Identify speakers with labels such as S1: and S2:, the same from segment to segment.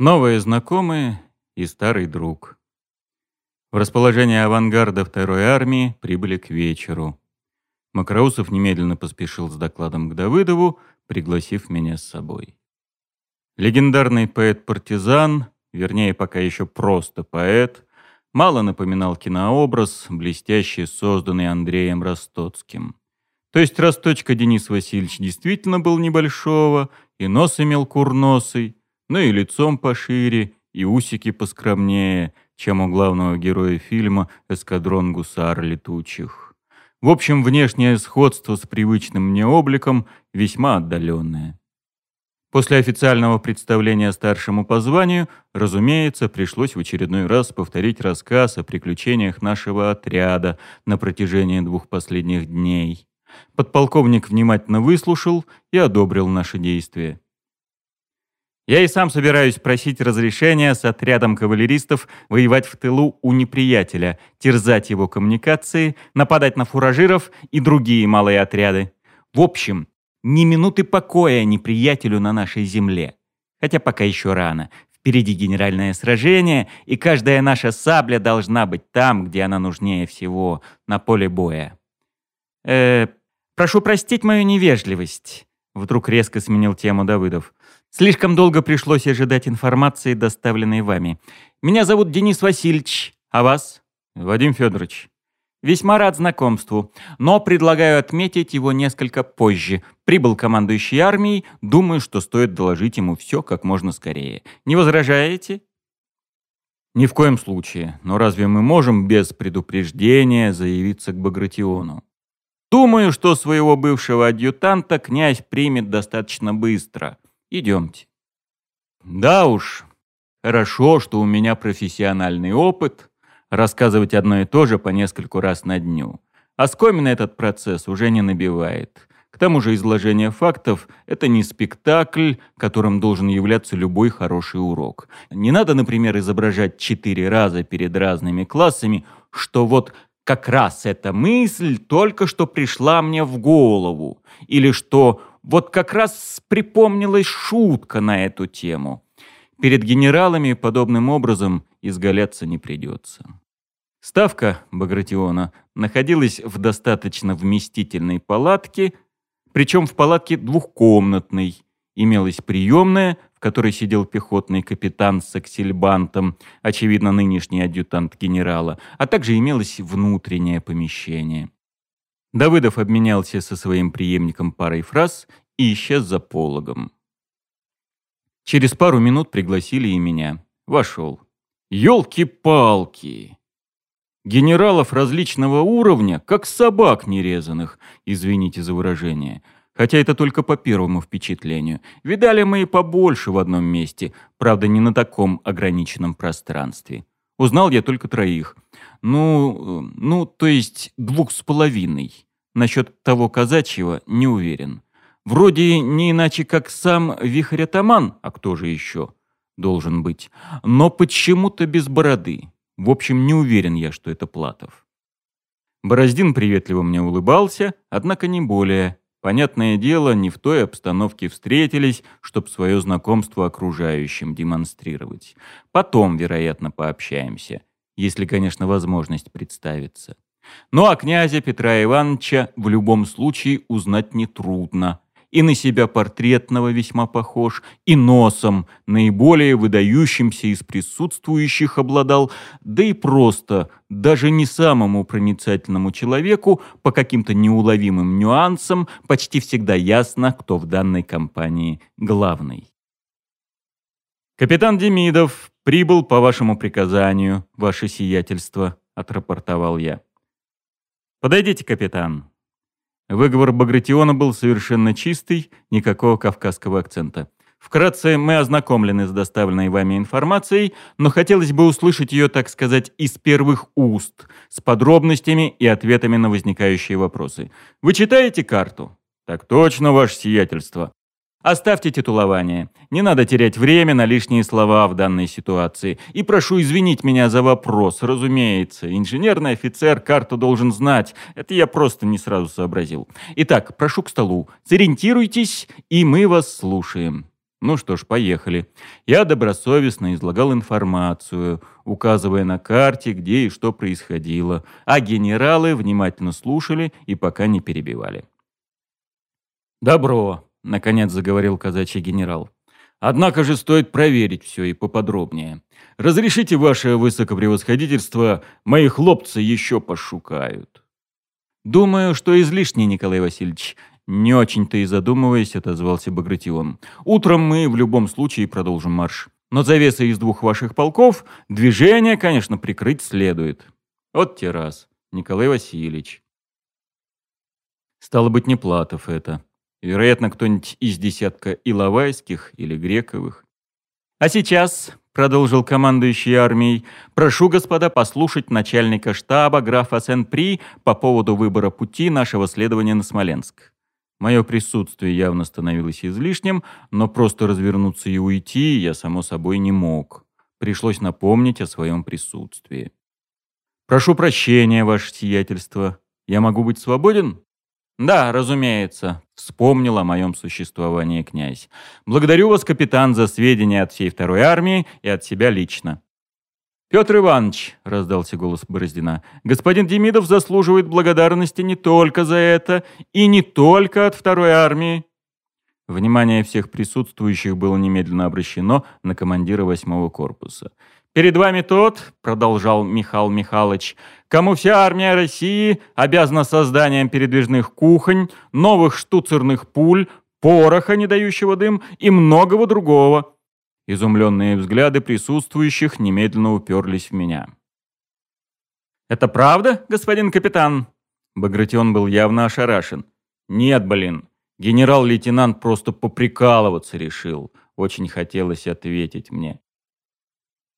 S1: Новые знакомые и старый друг. В расположение авангарда второй армии прибыли к вечеру. Макроусов немедленно поспешил с докладом к Давыдову, пригласив меня с собой. Легендарный поэт-партизан, вернее, пока еще просто поэт, мало напоминал кинообраз, блестяще созданный Андреем Ростоцким. То есть Росточка Денис Васильевич действительно был небольшого, и нос имел курносый, но и лицом пошире, и усики поскромнее, чем у главного героя фильма «Эскадрон гусар летучих». В общем, внешнее сходство с привычным мне обликом весьма отдаленное. После официального представления старшему по званию, разумеется, пришлось в очередной раз повторить рассказ о приключениях нашего отряда на протяжении двух последних дней. Подполковник внимательно выслушал и одобрил наши действия. Я и сам собираюсь просить разрешения с отрядом кавалеристов воевать в тылу у неприятеля, терзать его коммуникации, нападать на фуражиров и другие малые отряды. В общем, ни минуты покоя неприятелю на нашей земле. Хотя пока еще рано. Впереди генеральное сражение, и каждая наша сабля должна быть там, где она нужнее всего, на поле боя. Э, прошу простить мою невежливость. Вдруг резко сменил тему Давыдов. Слишком долго пришлось ожидать информации, доставленной вами. Меня зовут Денис Васильевич, а вас? Вадим Федорович. Весьма рад знакомству, но предлагаю отметить его несколько позже. Прибыл командующий армией, думаю, что стоит доложить ему все как можно скорее. Не возражаете? Ни в коем случае. Но разве мы можем без предупреждения заявиться к Багратиону? Думаю, что своего бывшего адъютанта князь примет достаточно быстро. Идемте. Да уж, хорошо, что у меня профессиональный опыт рассказывать одно и то же по нескольку раз на дню. Оскомина этот процесс уже не набивает. К тому же изложение фактов – это не спектакль, которым должен являться любой хороший урок. Не надо, например, изображать четыре раза перед разными классами, что вот как раз эта мысль только что пришла мне в голову, или что вот как раз припомнилась шутка на эту тему. Перед генералами подобным образом изгаляться не придется. Ставка Багратиона находилась в достаточно вместительной палатке, причем в палатке двухкомнатной. Имелась приемная, в которой сидел пехотный капитан с аксельбантом, очевидно, нынешний адъютант генерала, а также имелось внутреннее помещение. Давыдов обменялся со своим преемником парой фраз и исчез за пологом. Через пару минут пригласили и меня. Вошел. Ёлки-палки! Генералов различного уровня, как собак нерезанных, извините за выражение. Хотя это только по первому впечатлению. Видали мы и побольше в одном месте, правда, не на таком ограниченном пространстве. Узнал я только троих. Ну, ну, то есть двух с половиной. Насчет того казачьего не уверен. Вроде не иначе, как сам Вихрь-атаман, а кто же еще должен быть, но почему-то без бороды. В общем, не уверен я, что это Платов. Бороздин приветливо мне улыбался, однако не более. Понятное дело, не в той обстановке встретились, чтоб свое знакомство окружающим демонстрировать. Потом, вероятно, пообщаемся, если, конечно, возможность представится. Ну а князя Петра Ивановича в любом случае узнать нетрудно и на себя портретного весьма похож, и носом, наиболее выдающимся из присутствующих обладал, да и просто, даже не самому проницательному человеку, по каким-то неуловимым нюансам, почти всегда ясно, кто в данной компании главный. «Капитан Демидов прибыл по вашему приказанию, ваше сиятельство», — отрапортовал я. «Подойдите, капитан», Выговор Багратиона был совершенно чистый, никакого кавказского акцента. Вкратце, мы ознакомлены с доставленной вами информацией, но хотелось бы услышать ее, так сказать, из первых уст, с подробностями и ответами на возникающие вопросы. Вы читаете карту? Так точно, ваше сиятельство. Оставьте титулование. Не надо терять время на лишние слова в данной ситуации. И прошу извинить меня за вопрос, разумеется. Инженерный офицер карту должен знать. Это я просто не сразу сообразил. Итак, прошу к столу. Сориентируйтесь, и мы вас слушаем. Ну что ж, поехали. Я добросовестно излагал информацию, указывая на карте, где и что происходило, а генералы внимательно слушали и пока не перебивали. «Добро», — наконец заговорил казачий генерал. «Однако же стоит проверить все и поподробнее. Разрешите, ваше высокопревосходительство, мои хлопцы еще пошукают». «Думаю, что излишне, Николай Васильевич. Не очень-то и задумываясь, отозвался Багратион. «Утром мы в любом случае продолжим марш. Но завеса из двух ваших полков движение, конечно, прикрыть следует». Вот те раз, Николай Васильевич. Стало быть, не Платов это. Вероятно, кто-нибудь из десятка Иловайских или Грековых. «А сейчас», — продолжил командующий армией, «прошу, господа, послушать начальника штаба графа Сен-При по поводу выбора пути нашего следования на Смоленск. Мое присутствие явно становилось излишним, но просто развернуться и уйти я, само собой, не мог. Пришлось напомнить о своем присутствии. «Прошу прощения, ваше сиятельство. Я могу быть свободен?» «Да, разумеется», — вспомнил о моем существовании князь. «Благодарю вас, капитан, за сведения от всей второй армии и от себя лично. «Петр Иванович», — раздался голос Бороздина, — «господин Демидов заслуживает благодарности не только за это и не только от второй армии». Внимание всех присутствующих было немедленно обращено на командира восьмого корпуса. «Перед вами тот», — продолжал Михаил Михайлович, «кому вся армия России обязана созданием передвижных кухонь, новых штуцерных пуль, пороха, не дающего дым и многого другого. Изумленные взгляды присутствующих немедленно уперлись в меня. «Это правда, господин капитан?» Багратион был явно ошарашен. «Нет, блин, генерал-лейтенант просто поприкалываться решил. Очень хотелось ответить мне.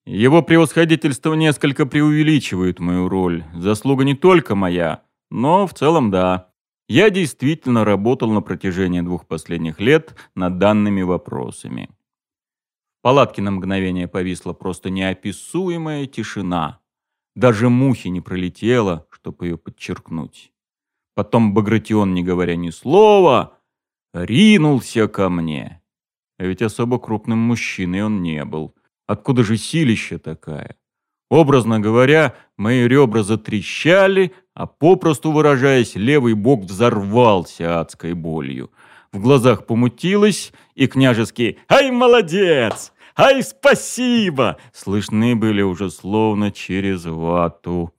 S1: Его превосходительство несколько преувеличивает мою роль. Заслуга не только моя, но в целом да. Я действительно работал на протяжении двух последних лет над данными вопросами палатке на мгновение повисла просто неописуемая тишина. Даже мухи не пролетела, чтобы ее подчеркнуть. Потом Багратион, не говоря ни слова, ринулся ко мне. А ведь особо крупным мужчиной он не был. Откуда же силища такая? Образно говоря, мои ребра затрещали, а попросту выражаясь, левый бок взорвался адской болью. В глазах помутилось, и княжеский «Ай, молодец! Ай, спасибо!» слышны были уже словно через вату.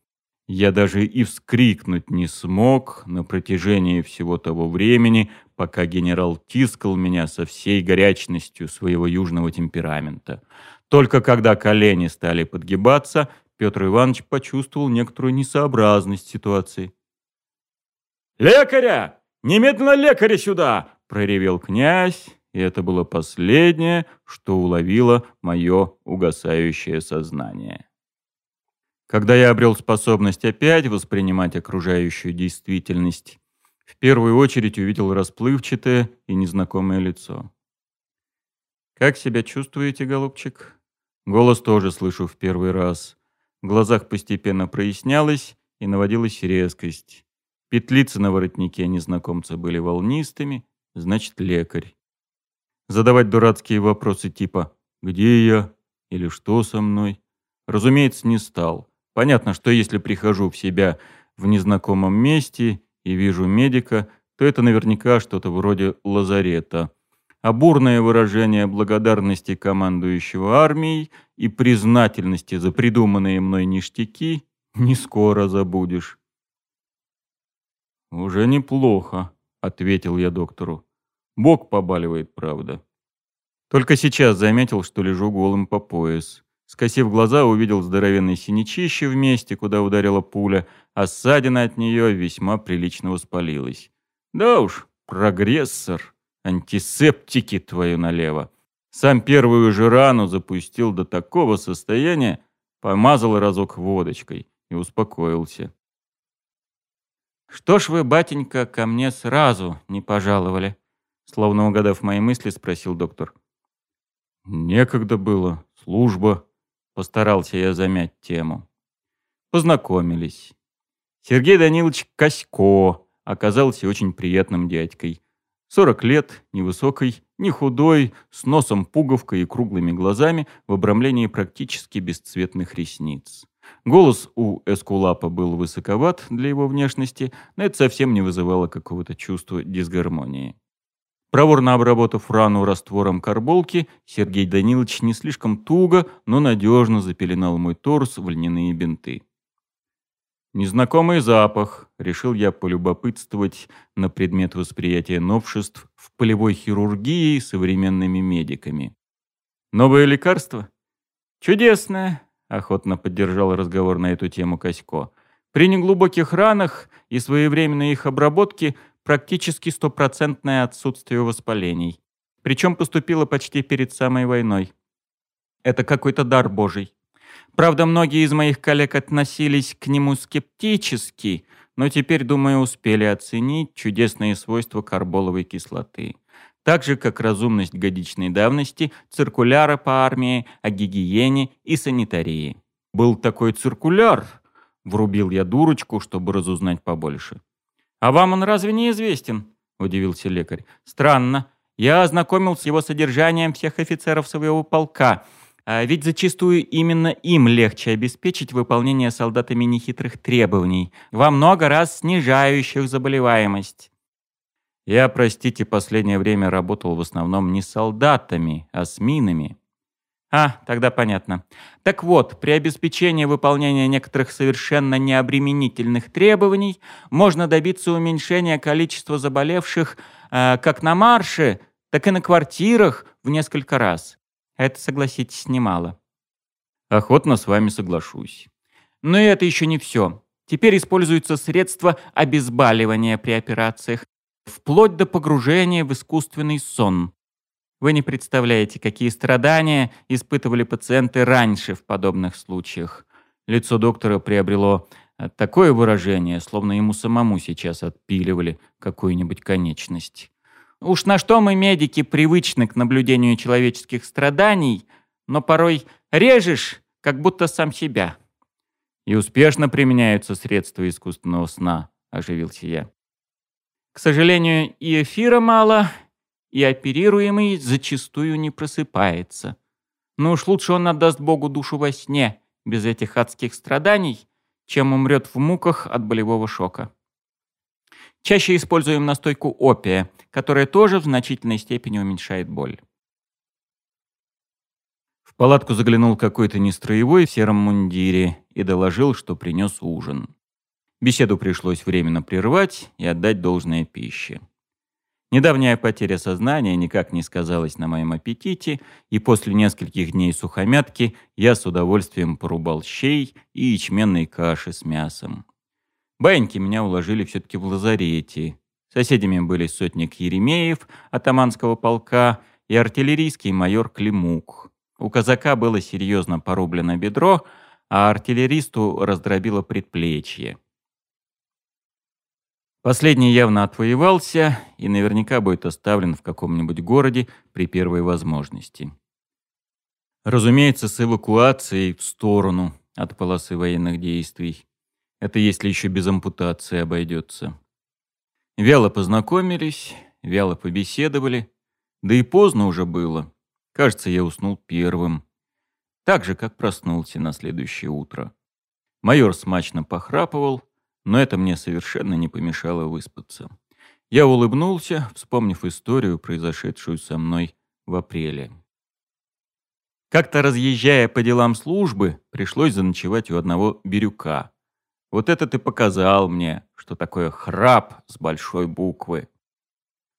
S1: Я даже и вскрикнуть не смог на протяжении всего того времени, пока генерал тискал меня со всей горячностью своего южного темперамента. Только когда колени стали подгибаться, Петр Иванович почувствовал некоторую несообразность ситуации. «Лекаря! Немедленно лекаря сюда!» проревел князь, и это было последнее, что уловило мое угасающее сознание. Когда я обрел способность опять воспринимать окружающую действительность, в первую очередь увидел расплывчатое и незнакомое лицо. «Как себя чувствуете, голубчик?» Голос тоже слышу в первый раз. В глазах постепенно прояснялось и наводилась резкость. Петлицы на воротнике незнакомца были волнистыми, значит лекарь. Задавать дурацкие вопросы типа «Где я?» или «Что со мной?» Разумеется, не стал. Понятно, что если прихожу в себя в незнакомом месте и вижу медика, то это наверняка что-то вроде лазарета. А бурное выражение благодарности командующего армией и признательности за придуманные мной ништяки не скоро забудешь. «Уже неплохо», ответил я доктору. Бог побаливает, правда. Только сейчас заметил, что лежу голым по пояс. Скосив глаза, увидел здоровенный синячище в месте, куда ударила пуля, а ссадина от нее весьма прилично воспалилась. Да уж, прогрессор, антисептики твою налево. Сам первую же рану запустил до такого состояния, помазал разок водочкой и успокоился. «Что ж вы, батенька, ко мне сразу не пожаловали?» Словно угадав мои мысли, спросил доктор. «Некогда было. Служба». Постарался я замять тему. Познакомились. Сергей Данилович Косько оказался очень приятным дядькой. Сорок лет, невысокой, не худой, с носом пуговкой и круглыми глазами в обрамлении практически бесцветных ресниц. Голос у Эскулапа был высоковат для его внешности, но это совсем не вызывало какого-то чувства дисгармонии. Проворно обработав рану раствором карболки, Сергей Данилович не слишком туго, но надежно запеленал мой торс в льняные бинты. Незнакомый запах, решил я полюбопытствовать на предмет восприятия новшеств в полевой хирургии современными медиками. Новое лекарство? Чудесное, охотно поддержал разговор на эту тему Косько. При неглубоких ранах и своевременной их обработке практически стопроцентное отсутствие воспалений. Причем поступило почти перед самой войной. Это какой-то дар божий. Правда, многие из моих коллег относились к нему скептически, но теперь, думаю, успели оценить чудесные свойства карболовой кислоты. Так же, как разумность годичной давности, циркуляра по армии о гигиене и санитарии. «Был такой циркуляр», — врубил я дурочку, чтобы разузнать побольше. «А вам он разве не известен?» — удивился лекарь. «Странно. Я ознакомил с его содержанием всех офицеров своего полка». А ведь зачастую именно им легче обеспечить выполнение солдатами нехитрых требований, во много раз снижающих заболеваемость. Я, простите, последнее время работал в основном не с солдатами, а с минами. А, тогда понятно. Так вот, при обеспечении выполнения некоторых совершенно необременительных требований можно добиться уменьшения количества заболевших э, как на марше, так и на квартирах в несколько раз. Это, согласитесь, немало. Охотно с вами соглашусь. Но и это еще не все. Теперь используются средства обезболивания при операциях, вплоть до погружения в искусственный сон. Вы не представляете, какие страдания испытывали пациенты раньше в подобных случаях. Лицо доктора приобрело э, такое выражение, словно ему самому сейчас отпиливали какую-нибудь конечность. Уж на что мы, медики, привычны к наблюдению человеческих страданий, но порой режешь, как будто сам себя. И успешно применяются средства искусственного сна, оживился я. К сожалению, и эфира мало, и оперируемый зачастую не просыпается. Но уж лучше он отдаст Богу душу во сне, без этих адских страданий, чем умрет в муках от болевого шока. Чаще используем настойку опия, которая тоже в значительной степени уменьшает боль. В палатку заглянул какой-то нестроевой в сером мундире и доложил, что принес ужин. Беседу пришлось временно прервать и отдать должное пище. Недавняя потеря сознания никак не сказалась на моем аппетите, и после нескольких дней сухомятки я с удовольствием порубал щей и ячменной каши с мясом. Баиньки меня уложили все-таки в лазарете. Соседями были сотник Еремеев, атаманского полка, и артиллерийский майор Климук. У казака было серьезно порублено бедро, а артиллеристу раздробило предплечье. Последний явно отвоевался и наверняка будет оставлен в каком-нибудь городе при первой возможности. Разумеется, с эвакуацией в сторону от полосы военных действий. Это если еще без ампутации обойдется. Вяло познакомились, вяло побеседовали. Да и поздно уже было. Кажется, я уснул первым. Так же, как проснулся на следующее утро. Майор смачно похрапывал, но это мне совершенно не помешало выспаться. Я улыбнулся, вспомнив историю, произошедшую со мной в апреле. Как-то разъезжая по делам службы, пришлось заночевать у одного бирюка. Вот это ты показал мне, что такое храп с большой буквы.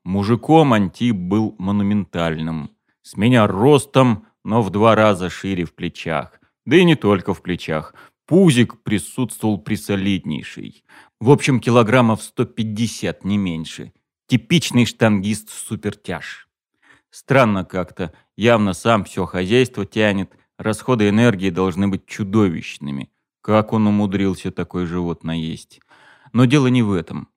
S1: Мужиком Антип был монументальным. С меня ростом, но в два раза шире в плечах. Да и не только в плечах. Пузик присутствовал присолиднейший. В общем, килограммов 150, не меньше. Типичный штангист-супертяж. Странно как-то. Явно сам все хозяйство тянет. Расходы энергии должны быть чудовищными. Как он умудрился такой живот наесть? Но дело не в этом.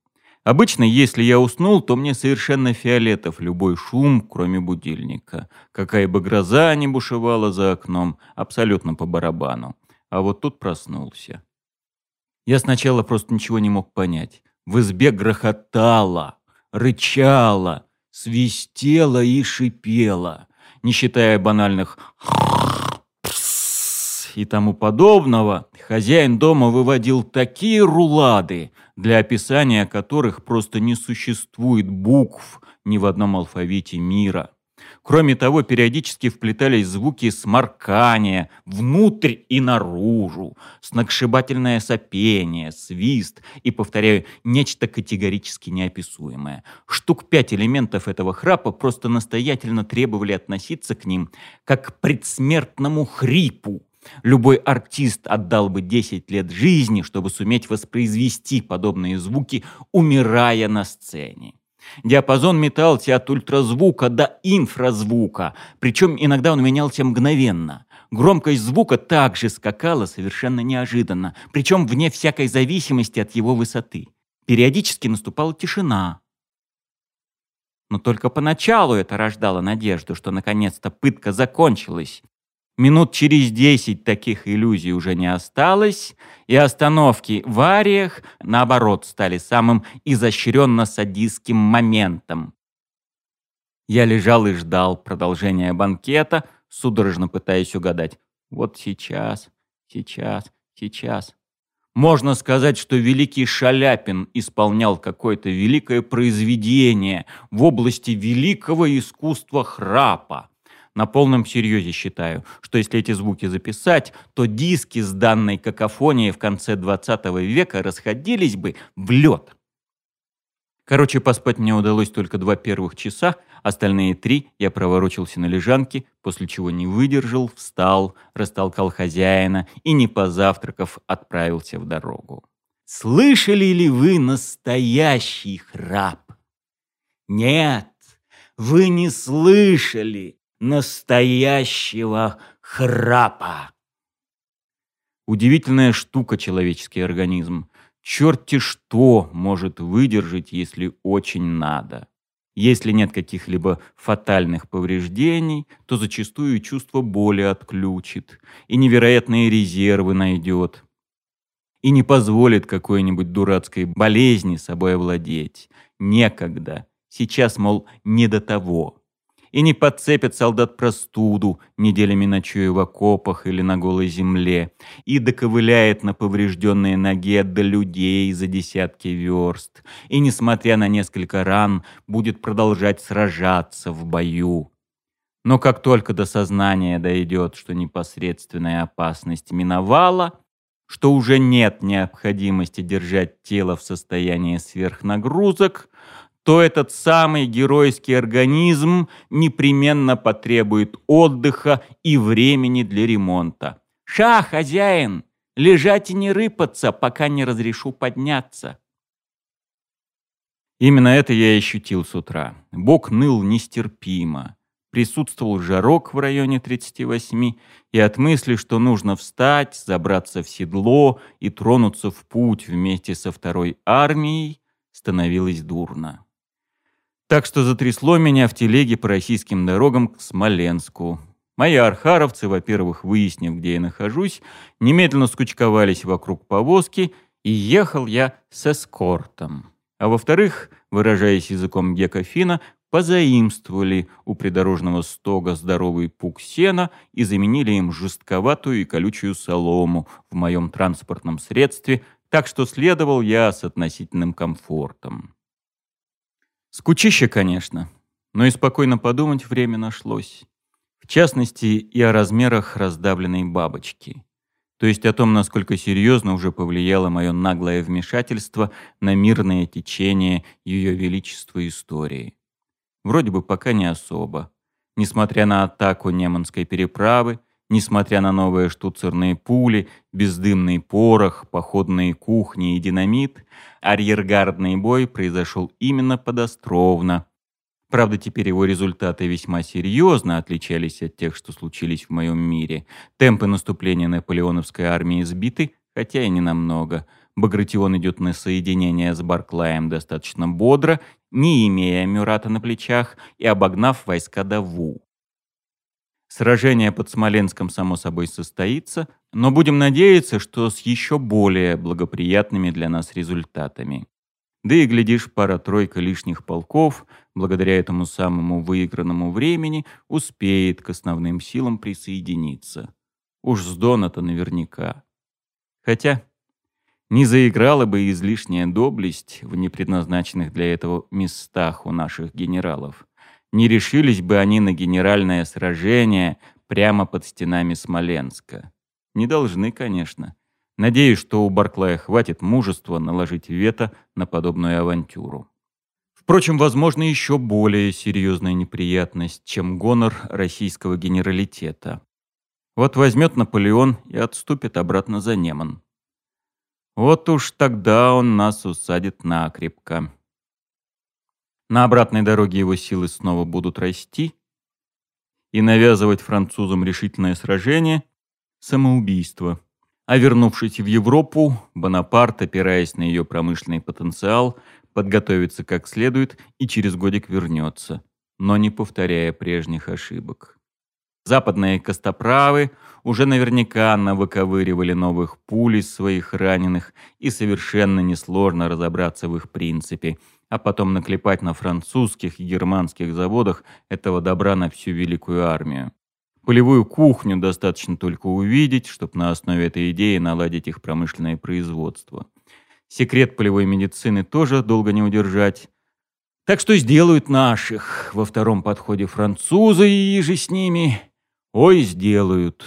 S1: Обычно, если я уснул, то мне совершенно фиолетов любой шум, кроме будильника. Какая бы гроза ни бушевала за окном, абсолютно по барабану. А вот тут проснулся. Я сначала просто ничего не мог понять. В избе грохотало, рычало, свистела и шипела, не считая банальных и тому подобного, хозяин дома выводил такие рулады, для описания которых просто не существует букв ни в одном алфавите мира. Кроме того, периодически вплетались звуки сморкания внутрь и наружу, сногсшибательное сопение, свист и, повторяю, нечто категорически неописуемое. Штук пять элементов этого храпа просто настоятельно требовали относиться к ним как к предсмертному хрипу. Любой артист отдал бы 10 лет жизни, чтобы суметь воспроизвести подобные звуки, умирая на сцене. Диапазон метался от ультразвука до инфразвука, причем иногда он менялся мгновенно. Громкость звука также скакала совершенно неожиданно, причем вне всякой зависимости от его высоты. Периодически наступала тишина. Но только поначалу это рождало надежду, что наконец-то пытка закончилась, Минут через десять таких иллюзий уже не осталось, и остановки в ариях, наоборот, стали самым изощренно-садистским моментом. Я лежал и ждал продолжения банкета, судорожно пытаясь угадать. Вот сейчас, сейчас, сейчас. Можно сказать, что великий Шаляпин исполнял какое-то великое произведение в области великого искусства храпа. На полном серьезе считаю, что если эти звуки записать, то диски с данной какофонией в конце 20 века расходились бы в лед. Короче, поспать мне удалось только два первых часа, остальные три я проворочился на лежанке, после чего не выдержал, встал, растолкал хозяина и, не позавтракав, отправился в дорогу. Слышали ли вы настоящий храп? Нет, вы не слышали настоящего храпа. Удивительная штука человеческий организм. Черти что может выдержать, если очень надо. Если нет каких-либо фатальных повреждений, то зачастую чувство боли отключит и невероятные резервы найдет. И не позволит какой-нибудь дурацкой болезни собой овладеть. Некогда. Сейчас, мол, не до того и не подцепит солдат простуду, неделями ночуя в окопах или на голой земле, и доковыляет на поврежденные ноге до людей за десятки верст, и, несмотря на несколько ран, будет продолжать сражаться в бою. Но как только до сознания дойдет, что непосредственная опасность миновала, что уже нет необходимости держать тело в состоянии сверхнагрузок, то этот самый геройский организм непременно потребует отдыха и времени для ремонта. «Ша, хозяин! Лежать и не рыпаться, пока не разрешу подняться!» Именно это я и ощутил с утра. Бог ныл нестерпимо. Присутствовал жарок в районе 38, и от мысли, что нужно встать, забраться в седло и тронуться в путь вместе со второй армией, становилось дурно. Так что затрясло меня в телеге по российским дорогам к Смоленску. Мои архаровцы, во-первых, выяснив, где я нахожусь, немедленно скучковались вокруг повозки, и ехал я с эскортом. А во-вторых, выражаясь языком гекофина, позаимствовали у придорожного стога здоровый пук сена и заменили им жестковатую и колючую солому в моем транспортном средстве, так что следовал я с относительным комфортом. Скучище, конечно, но и спокойно подумать время нашлось. В частности, и о размерах раздавленной бабочки. То есть о том, насколько серьезно уже повлияло мое наглое вмешательство на мирное течение Ее Величества истории. Вроде бы пока не особо. Несмотря на атаку Неманской переправы, несмотря на новые штуцерные пули, бездымный порох, походные кухни и динамит, арьергардный бой произошел именно подостровно. Правда, теперь его результаты весьма серьезно отличались от тех, что случились в моем мире. Темпы наступления наполеоновской армии сбиты, хотя и не намного. Багратион идет на соединение с Барклаем достаточно бодро, не имея Мюрата на плечах и обогнав войска Даву. Сражение под Смоленском, само собой, состоится, но будем надеяться, что с еще более благоприятными для нас результатами. Да и, глядишь, пара-тройка лишних полков, благодаря этому самому выигранному времени, успеет к основным силам присоединиться. Уж с Дона-то наверняка. Хотя не заиграла бы излишняя доблесть в непредназначенных для этого местах у наших генералов. Не решились бы они на генеральное сражение прямо под стенами Смоленска. Не должны, конечно. Надеюсь, что у Барклая хватит мужества наложить вето на подобную авантюру. Впрочем, возможно, еще более серьезная неприятность, чем гонор российского генералитета. Вот возьмет Наполеон и отступит обратно за Неман. Вот уж тогда он нас усадит накрепко. На обратной дороге его силы снова будут расти, и навязывать французам решительное сражение – самоубийство. А вернувшись в Европу, Бонапарт, опираясь на ее промышленный потенциал, подготовится как следует и через годик вернется, но не повторяя прежних ошибок. Западные костоправы уже наверняка навыковыривали новых пуль из своих раненых, и совершенно несложно разобраться в их принципе, а потом наклепать на французских и германских заводах этого добра на всю великую армию. Полевую кухню достаточно только увидеть, чтобы на основе этой идеи наладить их промышленное производство. Секрет полевой медицины тоже долго не удержать. Так что сделают наших во втором подходе французы и же с ними. Ой, сделают.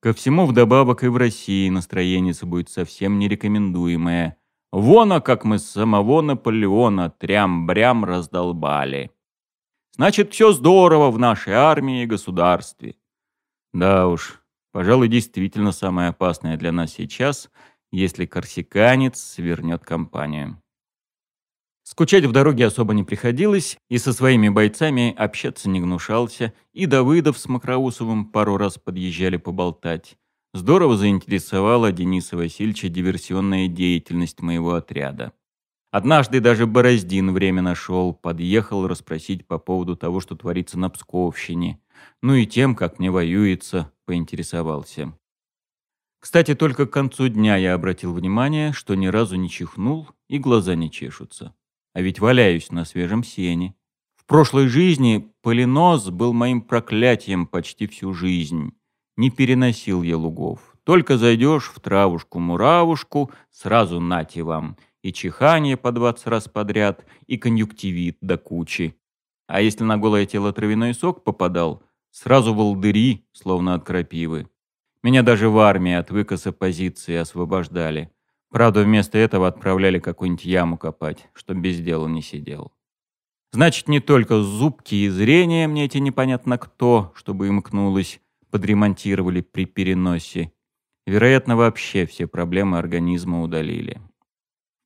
S1: Ко всему вдобавок и в России настроение будет совсем нерекомендуемое. Вон, а как мы самого Наполеона трям-брям раздолбали. Значит, все здорово в нашей армии и государстве. Да уж, пожалуй, действительно самое опасное для нас сейчас, если корсиканец свернет компанию. Скучать в дороге особо не приходилось, и со своими бойцами общаться не гнушался, и Давыдов с Макроусовым пару раз подъезжали поболтать. Здорово заинтересовала Дениса Васильевича диверсионная деятельность моего отряда. Однажды даже Бороздин время нашел, подъехал расспросить по поводу того, что творится на Псковщине. Ну и тем, как мне воюется, поинтересовался. Кстати, только к концу дня я обратил внимание, что ни разу не чихнул и глаза не чешутся. А ведь валяюсь на свежем сене. В прошлой жизни полинос был моим проклятием почти всю жизнь. Не переносил я лугов. Только зайдешь в травушку-муравушку, сразу нате вам — и чихание по 20 раз подряд, и конъюнктивит до кучи. А если на голое тело травяной сок попадал, сразу волдыри, словно от крапивы. Меня даже в армии от выкоса позиции освобождали. Правда, вместо этого отправляли какую-нибудь яму копать, чтоб без дела не сидел. Значит, не только зубки и зрение мне эти непонятно кто, чтобы им кнулось, подремонтировали при переносе. Вероятно, вообще все проблемы организма удалили.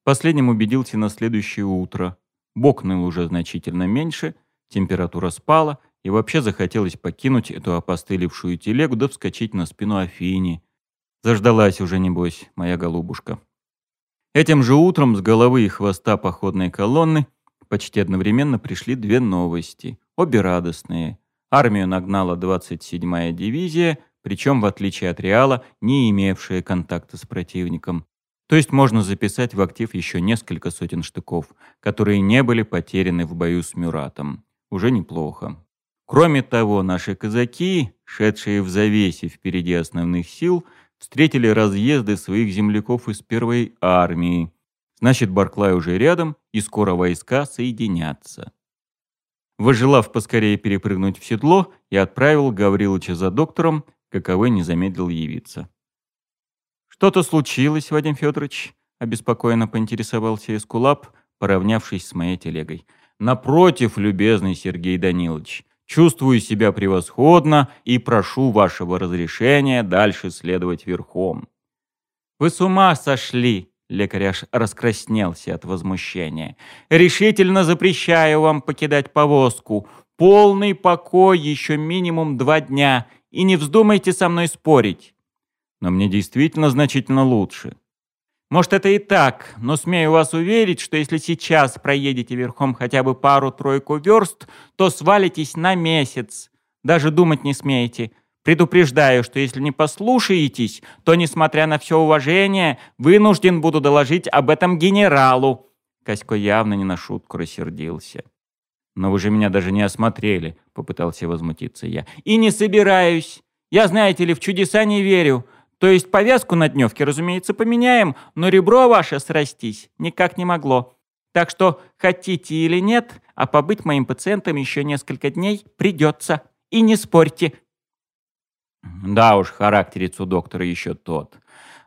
S1: Последним убедился на следующее утро. Бок ныл уже значительно меньше, температура спала, и вообще захотелось покинуть эту опостылевшую телегу да вскочить на спину Афини. Заждалась уже, небось, моя голубушка. Этим же утром с головы и хвоста походной колонны почти одновременно пришли две новости, обе радостные. Армию нагнала 27-я дивизия, причем, в отличие от Реала, не имевшая контакта с противником. То есть можно записать в актив еще несколько сотен штыков, которые не были потеряны в бою с Мюратом. Уже неплохо. Кроме того, наши казаки, шедшие в завесе впереди основных сил, встретили разъезды своих земляков из первой армии. Значит, Барклай уже рядом, и скоро войска соединятся. Выжелав поскорее перепрыгнуть в седло, я отправил Гаврилыча за доктором, каковой не замедлил явиться. «Что-то случилось, Вадим Федорович?» — обеспокоенно поинтересовался Эскулап, поравнявшись с моей телегой. «Напротив, любезный Сергей Данилович, чувствую себя превосходно и прошу вашего разрешения дальше следовать верхом». «Вы с ума сошли!» — лекарь раскраснелся от возмущения. «Решительно запрещаю вам покидать повозку. Полный покой еще минимум два дня, и не вздумайте со мной спорить» но мне действительно значительно лучше. Может, это и так, но смею вас уверить, что если сейчас проедете верхом хотя бы пару-тройку верст, то свалитесь на месяц. Даже думать не смеете. Предупреждаю, что если не послушаетесь, то, несмотря на все уважение, вынужден буду доложить об этом генералу. Косько явно не на шутку рассердился. «Но вы же меня даже не осмотрели», — попытался возмутиться я. «И не собираюсь. Я, знаете ли, в чудеса не верю. То есть повязку на дневке, разумеется, поменяем, но ребро ваше срастись никак не могло. Так что, хотите или нет, а побыть моим пациентом еще несколько дней придется. И не спорьте». Да уж, характерец у доктора еще тот.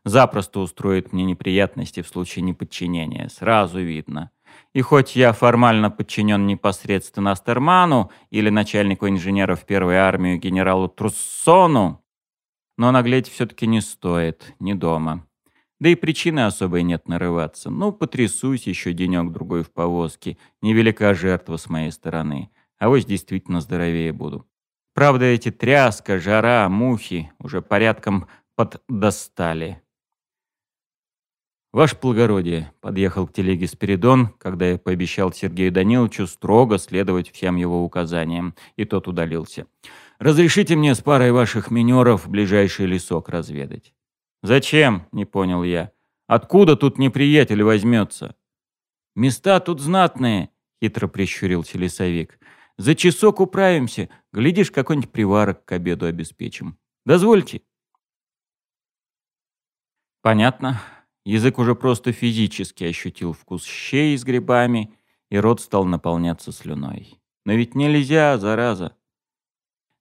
S1: Запросто устроит мне неприятности в случае неподчинения, сразу видно. И хоть я формально подчинен непосредственно Астерману или начальнику инженеров первой армии генералу Труссону, но наглеть все-таки не стоит, не дома. Да и причины особой нет нарываться. Ну, потрясусь еще денек-другой в повозке. Невелика жертва с моей стороны. А вот действительно здоровее буду. Правда, эти тряска, жара, мухи уже порядком поддостали. «Ваше благородие», — подъехал к телеге Спиридон, когда я пообещал Сергею Даниловичу строго следовать всем его указаниям, и тот удалился. «Разрешите мне с парой ваших минеров ближайший лесок разведать». «Зачем?» — не понял я. «Откуда тут неприятель возьмется?» «Места тут знатные», — хитро прищурился лесовик. «За часок управимся. Глядишь, какой-нибудь приварок к обеду обеспечим. Дозвольте». «Понятно». Язык уже просто физически ощутил вкус щей с грибами, и рот стал наполняться слюной. Но ведь нельзя, зараза.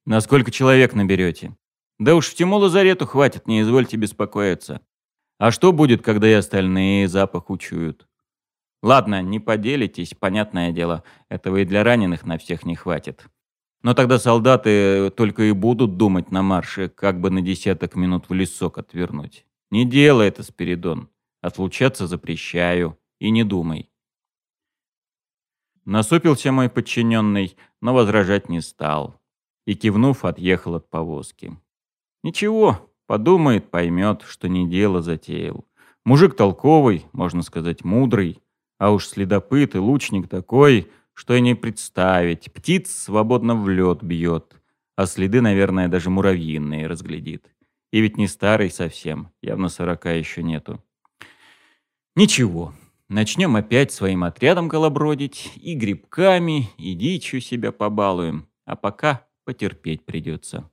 S1: Насколько человек наберете? Да уж в тему лазарету хватит, не извольте беспокоиться. А что будет, когда и остальные запах учуют? Ладно, не поделитесь, понятное дело, этого и для раненых на всех не хватит. Но тогда солдаты только и будут думать на марше, как бы на десяток минут в лесок отвернуть. Не делай это, Спиридон. Отлучаться запрещаю. И не думай. Насупился мой подчиненный, но возражать не стал. И, кивнув, отъехал от повозки. Ничего, подумает, поймет, что не дело затеял. Мужик толковый, можно сказать, мудрый, а уж следопыт и лучник такой, что и не представить. Птиц свободно в лед бьет, а следы, наверное, даже муравьиные разглядит. И ведь не старый совсем, явно сорока еще нету. Ничего, начнем опять своим отрядом колобродить, и грибками, и дичью себя побалуем, а пока потерпеть придется.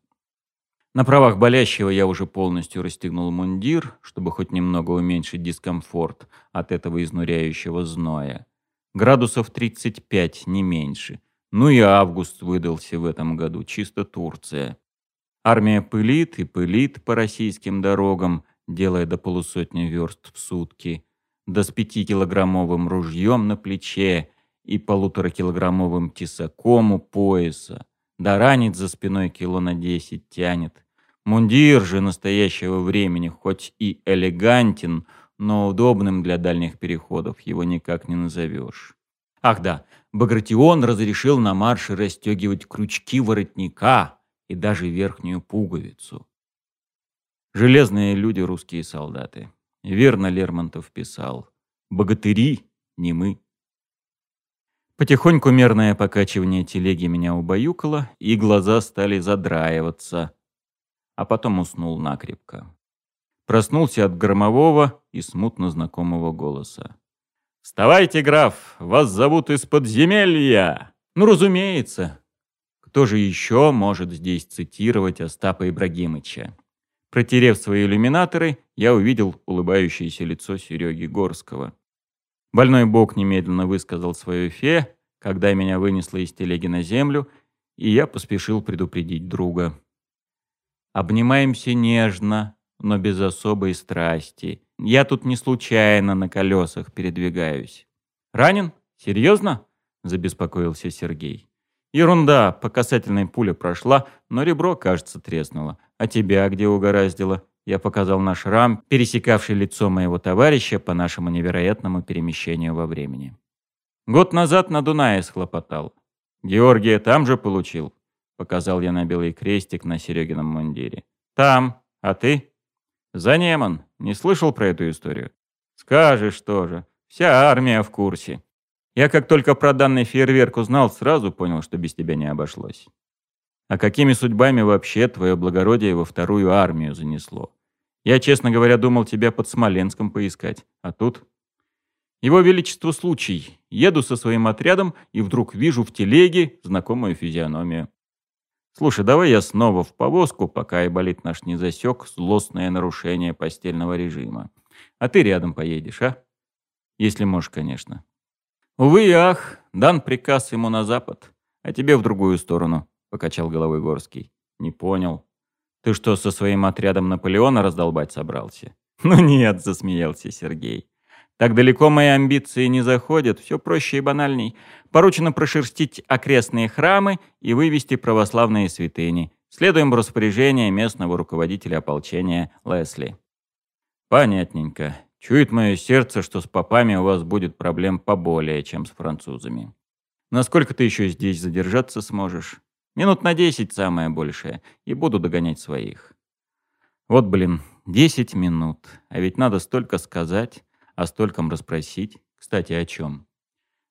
S1: На правах болящего я уже полностью расстегнул мундир, чтобы хоть немного уменьшить дискомфорт от этого изнуряющего зноя. Градусов 35, не меньше. Ну и август выдался в этом году, чисто Турция. Армия пылит и пылит по российским дорогам, делая до полусотни верст в сутки да с пятикилограммовым ружьем на плече и полуторакилограммовым тесаком у пояса, да ранит за спиной кило на десять тянет. Мундир же настоящего времени, хоть и элегантен, но удобным для дальних переходов его никак не назовешь. Ах да, Багратион разрешил на марше расстегивать крючки воротника и даже верхнюю пуговицу. Железные люди русские солдаты. Верно Лермонтов писал. Богатыри не мы. Потихоньку мерное покачивание телеги меня убаюкало, и глаза стали задраиваться. А потом уснул накрепко. Проснулся от громового и смутно знакомого голоса. «Вставайте, граф! Вас зовут из подземелья!» «Ну, разумеется!» Кто же еще может здесь цитировать Остапа Ибрагимыча? Протерев свои иллюминаторы, я увидел улыбающееся лицо Сереги Горского. Больной бог немедленно высказал свое фе, когда меня вынесло из телеги на землю, и я поспешил предупредить друга. Обнимаемся нежно, но без особой страсти. Я тут не случайно на колесах передвигаюсь. Ранен? Серьезно? Забеспокоился Сергей. Ерунда, по касательной пуля прошла, но ребро, кажется, треснуло. А тебя где угораздило? Я показал на шрам, пересекавший лицо моего товарища по нашему невероятному перемещению во времени. Год назад на Дунае схлопотал. Георгия там же получил. Показал я на белый крестик на Серегином мундире. Там. А ты? За Неман. Не слышал про эту историю? Скажешь тоже. Вся армия в курсе. Я как только про данный фейерверк узнал, сразу понял, что без тебя не обошлось. А какими судьбами вообще твое благородие во вторую армию занесло? Я, честно говоря, думал тебя под Смоленском поискать. А тут... Его Величество случай. Еду со своим отрядом и вдруг вижу в телеге знакомую физиономию. Слушай, давай я снова в повозку, пока и болит наш не засек злостное нарушение постельного режима. А ты рядом поедешь, а? Если можешь, конечно. Увы и ах, дан приказ ему на запад, а тебе в другую сторону, покачал головой Горский. Не понял. Ты что, со своим отрядом Наполеона раздолбать собрался? Ну нет, засмеялся Сергей. Так далеко мои амбиции не заходят, все проще и банальней. Поручено прошерстить окрестные храмы и вывести православные святыни. Следуем в распоряжение местного руководителя ополчения Лесли. Понятненько. Чует мое сердце, что с попами у вас будет проблем поболее, чем с французами. Насколько ты еще здесь задержаться сможешь? Минут на десять самое большее, и буду догонять своих. Вот, блин, десять минут. А ведь надо столько сказать о стольком расспросить. Кстати, о чем?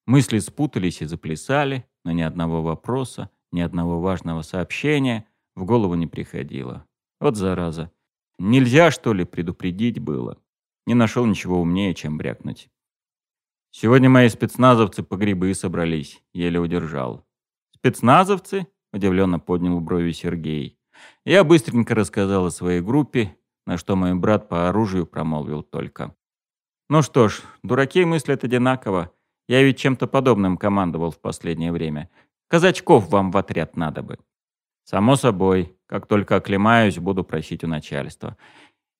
S1: Мысли спутались и заплясали, но ни одного вопроса, ни одного важного сообщения в голову не приходило. Вот зараза. Нельзя, что ли, предупредить было? Не нашел ничего умнее, чем брякнуть. Сегодня мои спецназовцы по грибы собрались, еле удержал. Спецназовцы? Удивленно поднял брови Сергей. Я быстренько рассказал о своей группе, на что мой брат по оружию промолвил только. Ну что ж, дураки мыслят одинаково. Я ведь чем-то подобным командовал в последнее время. Казачков вам в отряд надо бы. Само собой, как только оклемаюсь, буду просить у начальства.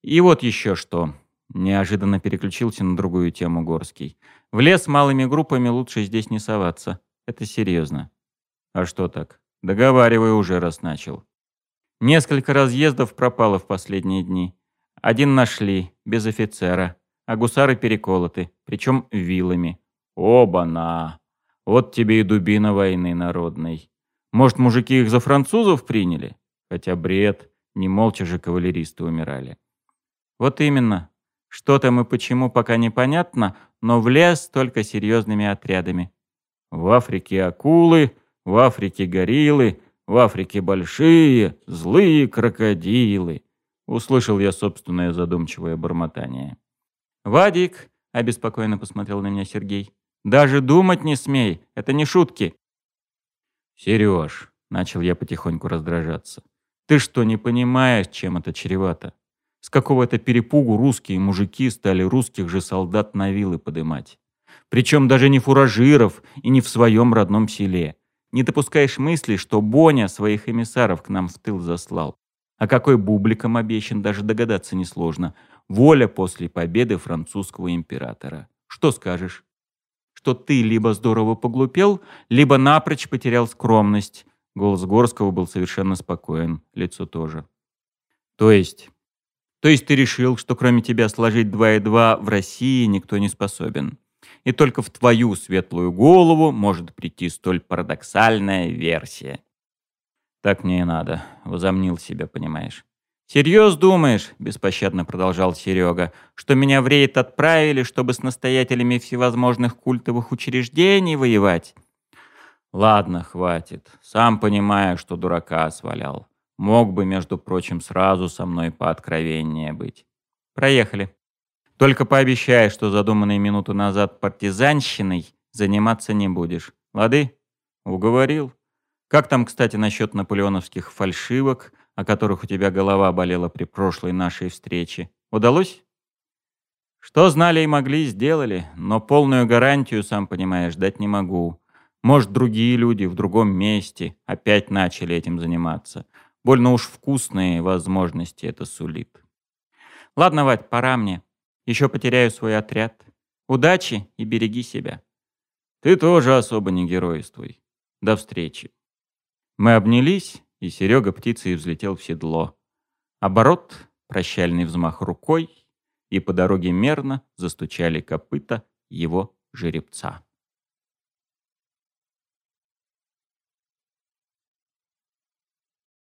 S1: И вот еще что. Неожиданно переключился на другую тему Горский. В лес малыми группами лучше здесь не соваться. Это серьезно. А что так? Договаривай уже, раз начал. Несколько разъездов пропало в последние дни. Один нашли, без офицера а гусары переколоты, причем вилами. Оба-на! Вот тебе и дубина войны народной. Может, мужики их за французов приняли? Хотя бред, не молча же кавалеристы умирали. Вот именно. Что там и почему пока непонятно, но в лес только серьезными отрядами. В Африке акулы, в Африке гориллы, в Африке большие, злые крокодилы. Услышал я собственное задумчивое бормотание. «Вадик!» — обеспокоенно посмотрел на меня Сергей. «Даже думать не смей! Это не шутки!» «Сереж!» — начал я потихоньку раздражаться. «Ты что, не понимаешь, чем это чревато? С какого-то перепугу русские мужики стали русских же солдат на вилы подымать. Причем даже не фуражиров и не в своем родном селе. Не допускаешь мысли, что Боня своих эмиссаров к нам в тыл заслал. А какой бубликом обещан, даже догадаться несложно. Воля после победы французского императора. Что скажешь? Что ты либо здорово поглупел, либо напрочь потерял скромность. Голос Горского был совершенно спокоен, лицо тоже. То есть? То есть ты решил, что кроме тебя сложить два и два в России никто не способен. И только в твою светлую голову может прийти столь парадоксальная версия. Так мне и надо, возомнил себя, понимаешь. «Серьез думаешь?» – беспощадно продолжал Серега, «что меня в рейд отправили, чтобы с настоятелями всевозможных культовых учреждений воевать?» «Ладно, хватит. Сам понимаю, что дурака свалял. Мог бы, между прочим, сразу со мной пооткровеннее быть. Проехали. Только пообещай, что задуманной минуту назад партизанщиной заниматься не будешь. Лады?» «Уговорил. Как там, кстати, насчет наполеоновских фальшивок?» О которых у тебя голова болела при прошлой нашей встрече, удалось? Что знали и могли, сделали, но полную гарантию, сам понимаешь, дать не могу. Может, другие люди в другом месте опять начали этим заниматься. Больно уж вкусные возможности это сулит. Ладно, Вать, пора мне. Еще потеряю свой отряд. Удачи и береги себя. Ты тоже особо не геройствуй. До встречи. Мы обнялись, и Серега птицей взлетел в седло. Оборот, прощальный взмах рукой, и по дороге мерно застучали копыта его жеребца.